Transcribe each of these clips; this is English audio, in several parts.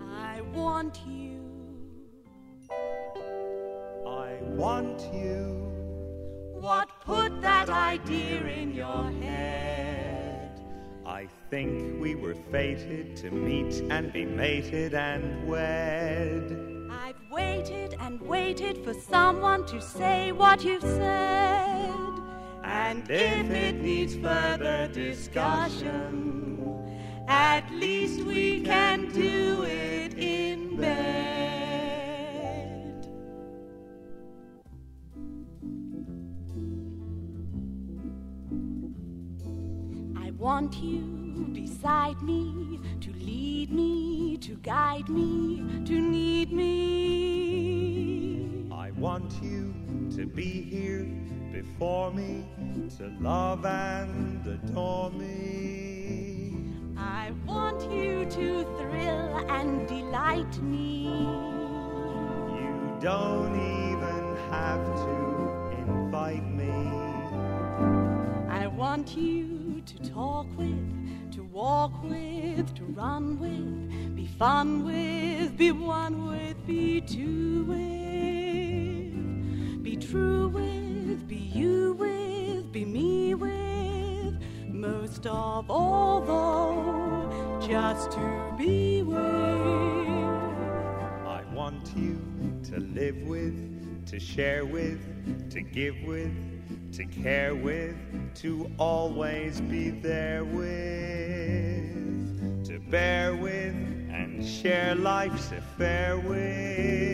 I want you. I want you. What put that idea in your head? I think we were fated to meet and be mated and wed. I've waited and waited for someone to say what you've said. And if it needs further discussion, at least we can do it in bed. I want you beside me to lead me, to guide me, to need me. I want you to be here before me, to love and adore me. I want you to thrill and delight me. You don't even have to invite me. I want you to talk with, to walk with, to run with, be fun with, be one with, be two with, be true with, be you with, be me with, most of all though, just to be with. I want you to live with, to share with, to give with, to care with, to always be there with, to bear with, and share life's affair with.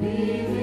be